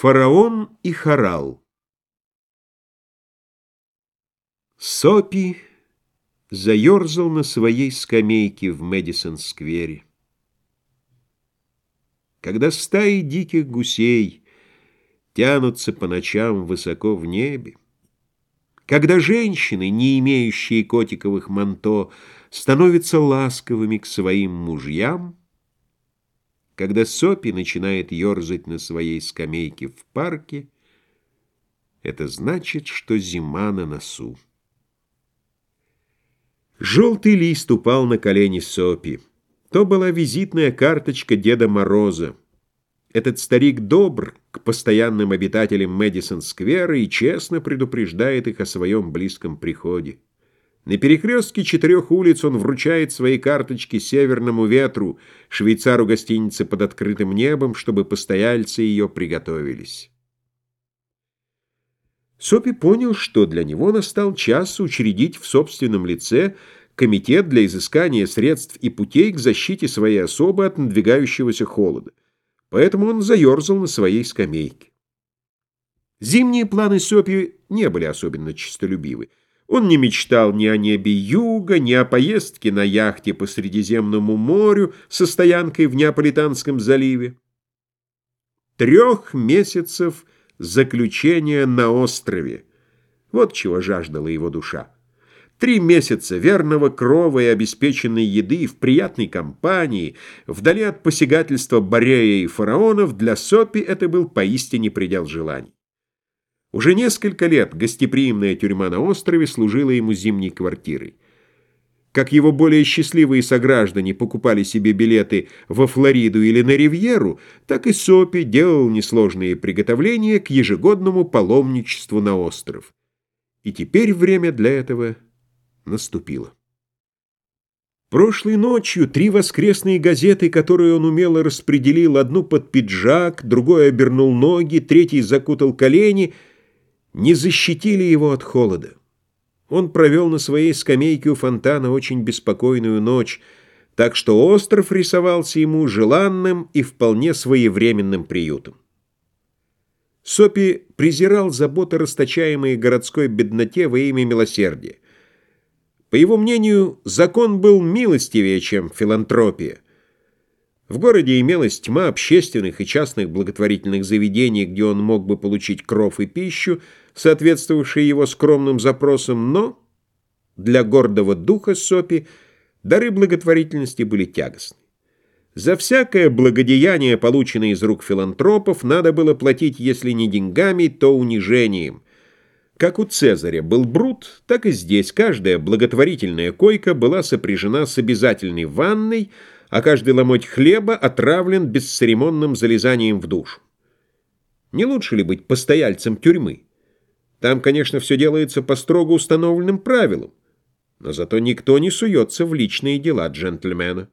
Фараон и Харал Сопи заерзал на своей скамейке в Мэдисон-сквере. Когда стаи диких гусей тянутся по ночам высоко в небе, когда женщины, не имеющие котиковых манто, становятся ласковыми к своим мужьям, когда Сопи начинает ерзать на своей скамейке в парке, это значит, что зима на носу. Желтый лист упал на колени Сопи. То была визитная карточка Деда Мороза. Этот старик добр к постоянным обитателям Мэдисон-сквера и честно предупреждает их о своем близком приходе. На перекрестке четырех улиц он вручает свои карточки северному ветру, швейцару гостиницы под открытым небом, чтобы постояльцы ее приготовились. Сопи понял, что для него настал час учредить в собственном лице комитет для изыскания средств и путей к защите своей особы от надвигающегося холода. Поэтому он заерзал на своей скамейке. Зимние планы Сопи не были особенно честолюбивы. Он не мечтал ни о небе юга, ни о поездке на яхте по Средиземному морю со стоянкой в Неаполитанском заливе. Трех месяцев заключения на острове. Вот чего жаждала его душа. Три месяца верного крова и обеспеченной еды в приятной компании, вдали от посягательства Борея и фараонов, для Сопи это был поистине предел желаний. Уже несколько лет гостеприимная тюрьма на острове служила ему зимней квартирой. Как его более счастливые сограждане покупали себе билеты во Флориду или на Ривьеру, так и Сопи делал несложные приготовления к ежегодному паломничеству на остров. И теперь время для этого наступило. Прошлой ночью три воскресные газеты, которые он умело распределил, одну под пиджак, другой обернул ноги, третий закутал колени — не защитили его от холода. Он провел на своей скамейке у фонтана очень беспокойную ночь, так что остров рисовался ему желанным и вполне своевременным приютом. Сопи презирал заботы, расточаемые городской бедноте во имя милосердия. По его мнению, закон был милостивее, чем филантропия – в городе имелась тьма общественных и частных благотворительных заведений, где он мог бы получить кров и пищу, соответствовавшие его скромным запросам, но для гордого духа Сопи дары благотворительности были тягостны. За всякое благодеяние, полученное из рук филантропов, надо было платить, если не деньгами, то унижением. Как у Цезаря был брут, так и здесь каждая благотворительная койка была сопряжена с обязательной ванной, а каждый ломоть хлеба отравлен бесцеремонным залезанием в душу. Не лучше ли быть постояльцем тюрьмы? Там, конечно, все делается по строго установленным правилам, но зато никто не суется в личные дела джентльмена.